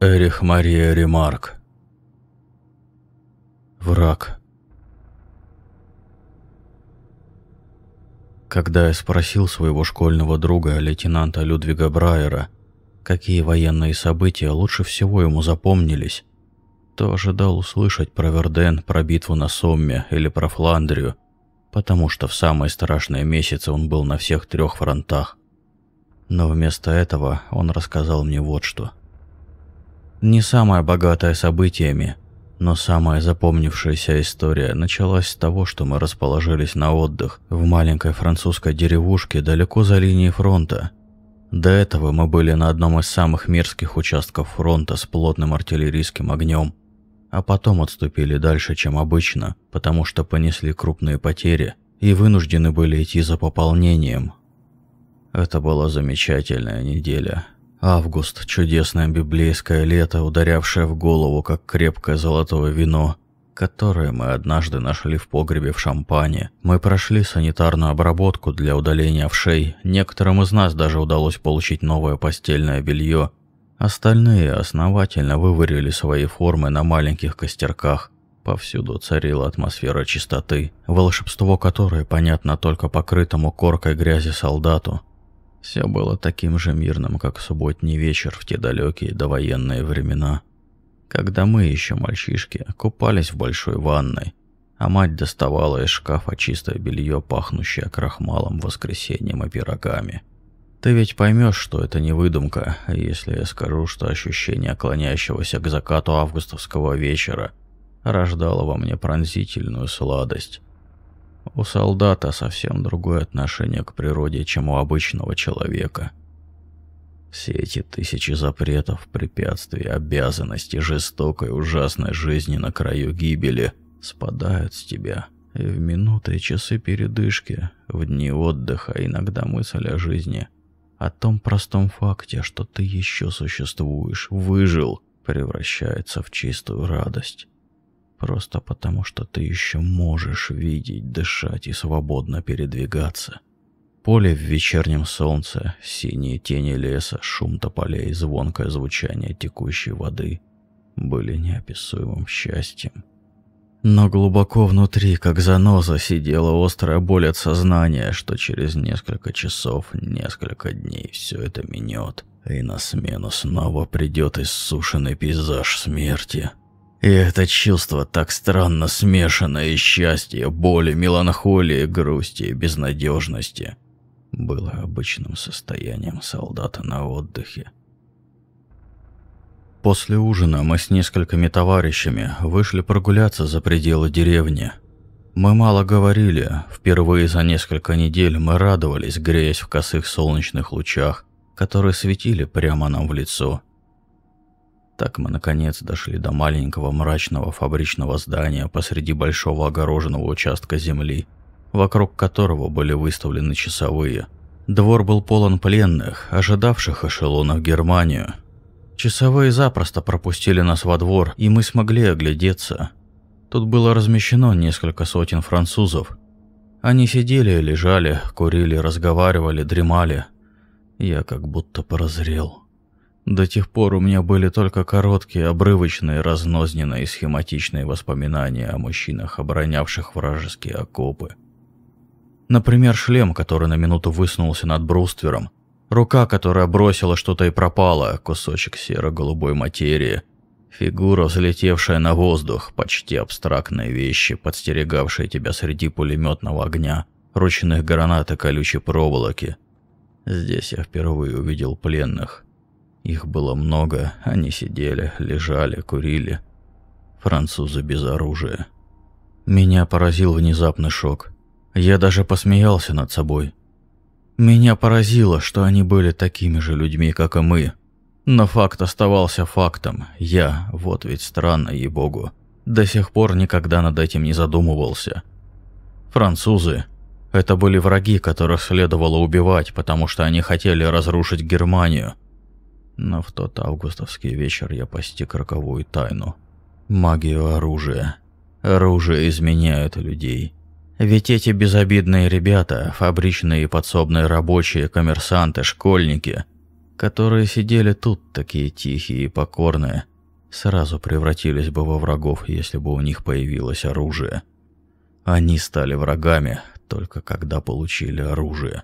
Эрих Мария Ремарк. Враг. Когда я спросил своего школьного друга, лейтенанта Людвига Брайера, какие военные события лучше всего ему запомнились, то ожидал услышать про Верден, про битву на Сомме или про Фландрию, потому что в самые страшные месяцы он был на всех трех фронтах. Но вместо этого он рассказал мне вот что – не самая богатая событиями, но самая запомнившаяся история началась с того, что мы расположились на отдых в маленькой французской деревушке далеко за линией фронта. До этого мы были на одном из самых мерзких участков фронта с плотным артиллерийским огнем, а потом отступили дальше, чем обычно, потому что понесли крупные потери и вынуждены были идти за пополнением. Это была замечательная неделя. Август, чудесное библейское лето, ударявшее в голову, как крепкое золотое вино, которое мы однажды нашли в погребе в Шампане. Мы прошли санитарную обработку для удаления овшей, некоторым из нас даже удалось получить новое постельное белье. Остальные основательно выварили свои формы на маленьких костерках. Повсюду царила атмосфера чистоты, волшебство которой понятно только покрытому коркой грязи солдату – все было таким же мирным, как субботний вечер в те далекие довоенные времена, когда мы еще мальчишки купались в большой ванной, а мать доставала из шкафа чистое белье, пахнущее крахмалом, воскресеньем и пирогами. Ты ведь поймешь, что это не выдумка, если я скажу, что ощущение клонящегося к закату августовского вечера рождало во мне пронзительную сладость. У солдата совсем другое отношение к природе, чем у обычного человека. Все эти тысячи запретов, препятствий, обязанностей, жестокой, ужасной жизни на краю гибели спадают с тебя. И в минуты и часы передышки, в дни отдыха, иногда мысль о жизни, о том простом факте, что ты еще существуешь, выжил, превращается в чистую радость. Просто потому, что ты еще можешь видеть, дышать и свободно передвигаться. Поле в вечернем солнце, синие тени леса, шум тополей, звонкое звучание текущей воды были неописуемым счастьем. Но глубоко внутри, как заноза, сидела острая боль от сознания, что через несколько часов, несколько дней все это минет, и на смену снова придет иссушенный пейзаж смерти. И это чувство так странно смешанное счастья, боли, меланхолии, грусти и безнадежности было обычным состоянием солдата на отдыхе. После ужина мы с несколькими товарищами вышли прогуляться за пределы деревни. Мы мало говорили, впервые за несколько недель мы радовались, греясь в косых солнечных лучах, которые светили прямо нам в лицо – так мы, наконец, дошли до маленького мрачного фабричного здания посреди большого огороженного участка земли, вокруг которого были выставлены часовые. Двор был полон пленных, ожидавших эшелона в Германию. Часовые запросто пропустили нас во двор, и мы смогли оглядеться. Тут было размещено несколько сотен французов. Они сидели, лежали, курили, разговаривали, дремали. Я как будто прозрел. До тех пор у меня были только короткие, обрывочные, разнозненные схематичные воспоминания о мужчинах, оборонявших вражеские окопы. Например, шлем, который на минуту высунулся над бруствером, рука, которая бросила что-то и пропала, кусочек серо-голубой материи, фигура, взлетевшая на воздух, почти абстрактные вещи, подстерегавшие тебя среди пулеметного огня, ручных гранат и колючей проволоки. Здесь я впервые увидел пленных, их было много, они сидели, лежали, курили. Французы без оружия. Меня поразил внезапный шок. Я даже посмеялся над собой. Меня поразило, что они были такими же людьми, как и мы. Но факт оставался фактом. Я, вот ведь странно, ей-богу, до сих пор никогда над этим не задумывался. Французы – это были враги, которых следовало убивать, потому что они хотели разрушить Германию – но в тот августовский вечер я постиг роковую тайну. Магию оружия. Оружие изменяет людей. Ведь эти безобидные ребята, фабричные и подсобные рабочие, коммерсанты, школьники, которые сидели тут такие тихие и покорные, сразу превратились бы во врагов, если бы у них появилось оружие. Они стали врагами только когда получили оружие.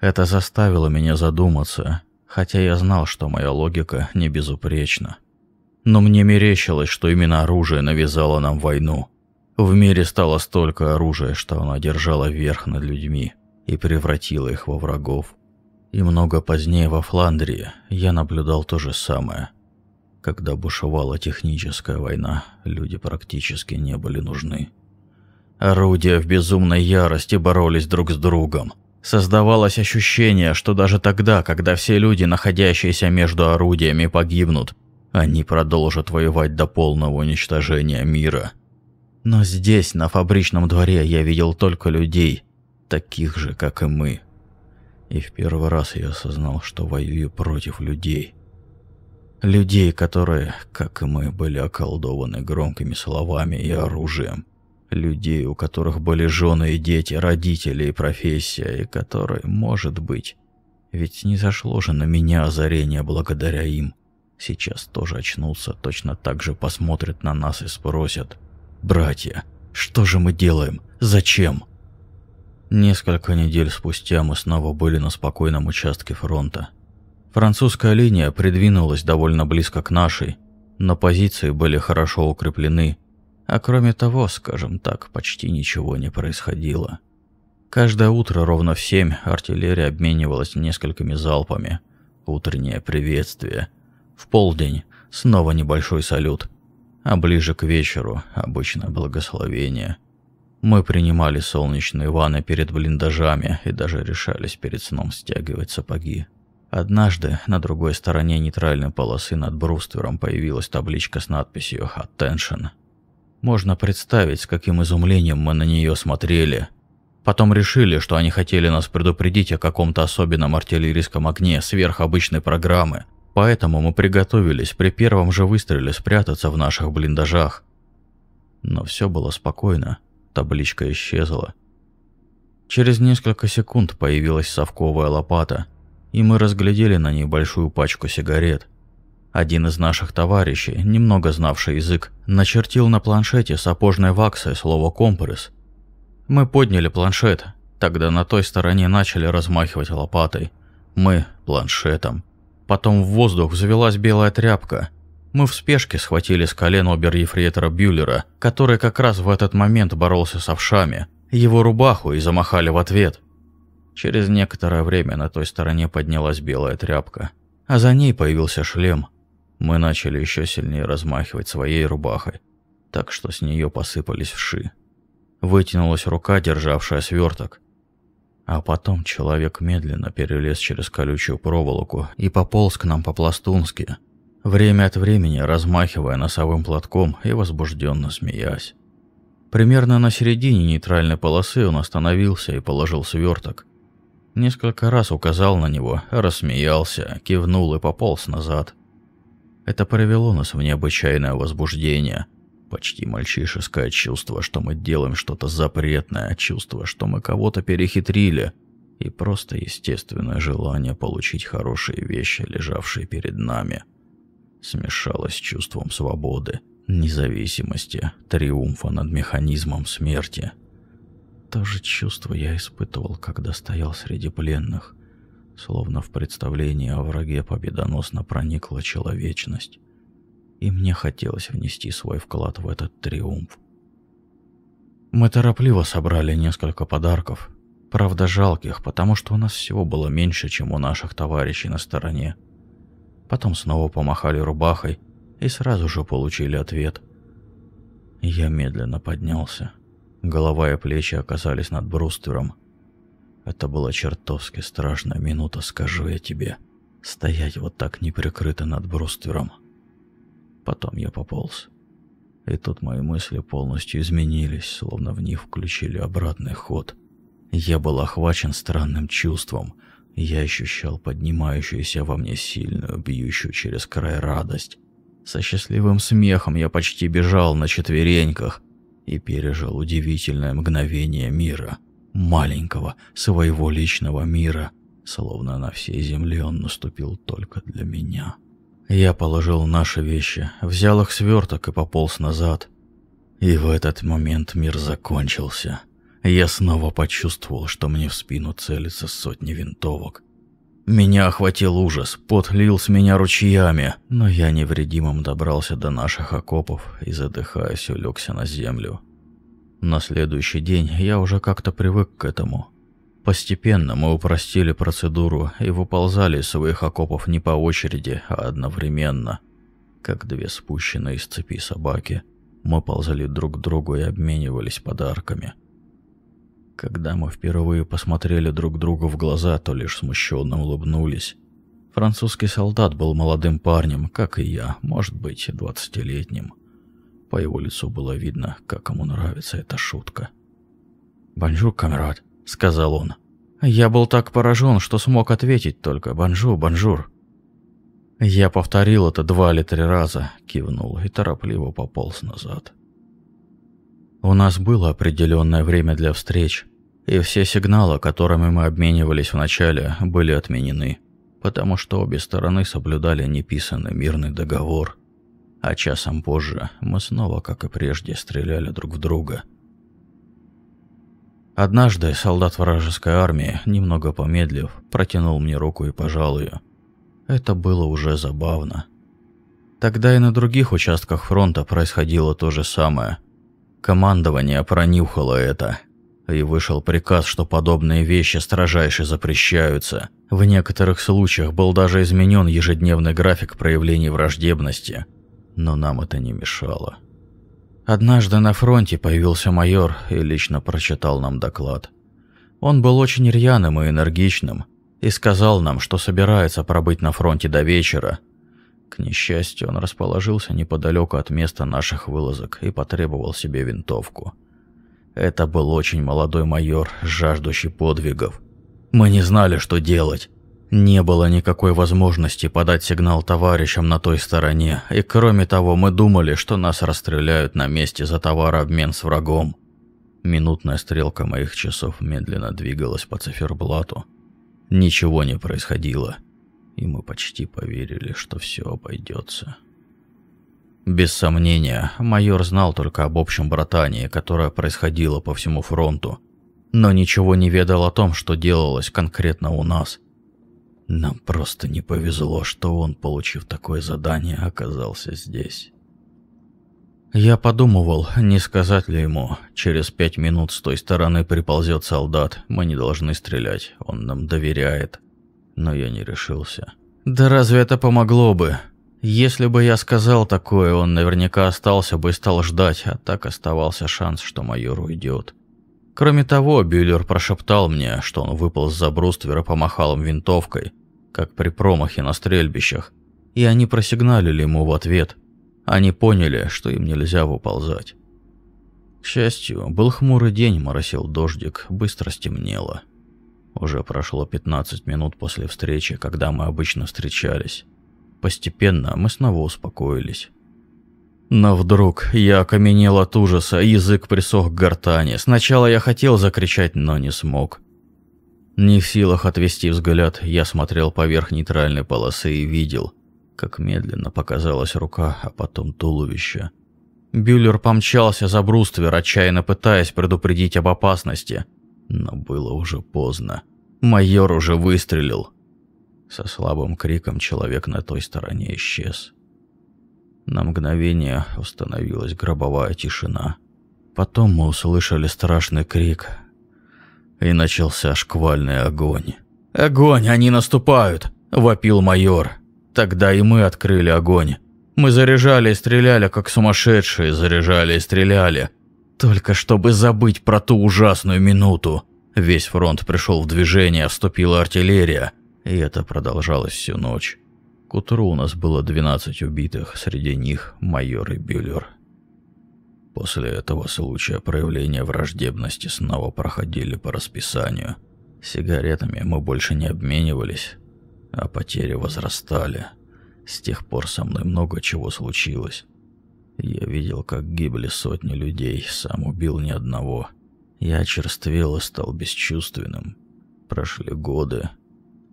Это заставило меня задуматься, хотя я знал, что моя логика не безупречна. Но мне мерещилось, что именно оружие навязало нам войну. В мире стало столько оружия, что оно держало верх над людьми и превратило их во врагов. И много позднее во Фландрии я наблюдал то же самое. Когда бушевала техническая война, люди практически не были нужны. Орудия в безумной ярости боролись друг с другом. Создавалось ощущение, что даже тогда, когда все люди, находящиеся между орудиями, погибнут, они продолжат воевать до полного уничтожения мира. Но здесь, на фабричном дворе, я видел только людей, таких же, как и мы. И в первый раз я осознал, что воюю против людей. Людей, которые, как и мы, были околдованы громкими словами и оружием. Людей, у которых были жены и дети, родители и профессия, и которые, может быть, ведь не зашло же на меня озарение благодаря им. Сейчас тоже очнулся, точно так же посмотрят на нас и спросят. «Братья, что же мы делаем? Зачем?» Несколько недель спустя мы снова были на спокойном участке фронта. Французская линия придвинулась довольно близко к нашей, но позиции были хорошо укреплены, а кроме того, скажем так, почти ничего не происходило. Каждое утро ровно в семь артиллерия обменивалась несколькими залпами. Утреннее приветствие. В полдень снова небольшой салют. А ближе к вечеру обычное благословение – мы принимали солнечные ванны перед блиндажами и даже решались перед сном стягивать сапоги. Однажды на другой стороне нейтральной полосы над бруствером появилась табличка с надписью «Attention». Можно представить, с каким изумлением мы на нее смотрели. Потом решили, что они хотели нас предупредить о каком-то особенном артиллерийском огне сверх обычной программы, поэтому мы приготовились при первом же выстреле спрятаться в наших блиндажах. Но все было спокойно. Табличка исчезла. Через несколько секунд появилась совковая лопата, и мы разглядели на ней большую пачку сигарет. Один из наших товарищей, немного знавший язык, начертил на планшете сапожной ваксой слово «компресс». Мы подняли планшет, тогда на той стороне начали размахивать лопатой. Мы – планшетом. Потом в воздух взвелась белая тряпка, мы в спешке схватили с колен обер-ефрейтора Бюллера, который как раз в этот момент боролся с овшами, его рубаху и замахали в ответ. Через некоторое время на той стороне поднялась белая тряпка, а за ней появился шлем. Мы начали еще сильнее размахивать своей рубахой, так что с нее посыпались вши. Вытянулась рука, державшая сверток. А потом человек медленно перелез через колючую проволоку и пополз к нам по-пластунски, время от времени размахивая носовым платком и возбужденно смеясь. Примерно на середине нейтральной полосы он остановился и положил сверток. Несколько раз указал на него, рассмеялся, кивнул и пополз назад. Это привело нас в необычайное возбуждение. Почти мальчишеское чувство, что мы делаем что-то запретное, чувство, что мы кого-то перехитрили, и просто естественное желание получить хорошие вещи, лежавшие перед нами – смешалось с чувством свободы, независимости, триумфа над механизмом смерти. То же чувство я испытывал, когда стоял среди пленных, словно в представлении о враге победоносно проникла человечность, и мне хотелось внести свой вклад в этот триумф. Мы торопливо собрали несколько подарков, правда жалких, потому что у нас всего было меньше, чем у наших товарищей на стороне – Потом снова помахали рубахой и сразу же получили ответ. Я медленно поднялся. Голова и плечи оказались над бруствером. Это была чертовски страшная минута, скажу я тебе. Стоять вот так неприкрыто над бруствером. Потом я пополз. И тут мои мысли полностью изменились, словно в них включили обратный ход. Я был охвачен странным чувством — я ощущал поднимающуюся во мне сильную, бьющую через край радость. Со счастливым смехом я почти бежал на четвереньках и пережил удивительное мгновение мира. Маленького, своего личного мира, словно на всей земле он наступил только для меня. Я положил наши вещи, взял их сверток и пополз назад. И в этот момент мир закончился. Я снова почувствовал, что мне в спину целится сотни винтовок. Меня охватил ужас, пот лил с меня ручьями, но я невредимым добрался до наших окопов и, задыхаясь, улегся на землю. На следующий день я уже как-то привык к этому. Постепенно мы упростили процедуру и выползали из своих окопов не по очереди, а одновременно. Как две спущенные с цепи собаки, мы ползали друг к другу и обменивались подарками. Когда мы впервые посмотрели друг другу в глаза, то лишь смущенно улыбнулись. Французский солдат был молодым парнем, как и я, может быть, двадцатилетним. По его лицу было видно, как ему нравится эта шутка. «Bonjour, Kamerad», — сказал он. Я был так поражен, что смог ответить только «bonjour, bonjour». Я повторил это два или три раза, кивнул и торопливо пополз назад. У нас было определенное время для встреч, и все сигналы, которыми мы обменивались вначале, были отменены, потому что обе стороны соблюдали неписанный мирный договор. А часом позже мы снова, как и прежде, стреляли друг в друга – Однажды солдат вражеской армии, немного помедлив, протянул мне руку и пожал ее. Это было уже забавно. Тогда и на других участках фронта происходило то же самое. Командование пронюхало это, и вышел приказ, что подобные вещи строжайше запрещаются. В некоторых случаях был даже изменен ежедневный график проявлений враждебности, но нам это не мешало. Однажды на фронте появился майор и лично прочитал нам доклад. Он был очень рьяным и энергичным и сказал нам, что собирается пробыть на фронте до вечера. К несчастью, он расположился неподалеку от места наших вылазок и потребовал себе винтовку. Это был очень молодой майор, жаждущий подвигов. Мы не знали, что делать. Не было никакой возможности подать сигнал товарищам на той стороне, и кроме того, мы думали, что нас расстреляют на месте за товарообмен с врагом. Минутная стрелка моих часов медленно двигалась по циферблату. Ничего не происходило, и мы почти поверили, что все обойдется. Без сомнения, майор знал только об общем братании, которое происходило по всему фронту, но ничего не ведал о том, что делалось конкретно у нас – нам просто не повезло, что он, получив такое задание, оказался здесь. Я подумывал, не сказать ли ему, через пять минут с той стороны приползет солдат, мы не должны стрелять, он нам доверяет. Но я не решился. Да разве это помогло бы? Если бы я сказал такое, он наверняка остался бы и стал ждать, а так оставался шанс, что майор уйдет. Кроме того, Бюллер прошептал мне, что он выпал за бруствер и помахал им винтовкой, как при промахе на стрельбищах, и они просигналили ему в ответ. Они поняли, что им нельзя выползать. К счастью, был хмурый день, моросил дождик, быстро стемнело. Уже прошло 15 минут после встречи, когда мы обычно встречались. Постепенно мы снова успокоились. Но вдруг я окаменел от ужаса, язык присох к гортани. Сначала я хотел закричать, но не смог. Не в силах отвести взгляд, я смотрел поверх нейтральной полосы и видел, как медленно показалась рука, а потом туловище. Бюллер помчался за бруствер, отчаянно пытаясь предупредить об опасности. Но было уже поздно. Майор уже выстрелил. Со слабым криком человек на той стороне исчез. На мгновение установилась гробовая тишина. Потом мы услышали страшный крик, и начался шквальный огонь. «Огонь! Они наступают!» – вопил майор. Тогда и мы открыли огонь. Мы заряжали и стреляли, как сумасшедшие, заряжали и стреляли. Только чтобы забыть про ту ужасную минуту. Весь фронт пришел в движение, вступила артиллерия, и это продолжалось всю ночь. Утру у нас было 12 убитых, среди них майор и Бюллер. После этого случая проявления враждебности снова проходили по расписанию. Сигаретами мы больше не обменивались, а потери возрастали. С тех пор со мной много чего случилось. Я видел, как гибли сотни людей, сам убил ни одного. Я очерствел и стал бесчувственным. Прошли годы,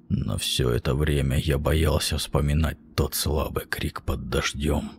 Но все это время я боялся вспоминать тот слабый крик под дождем.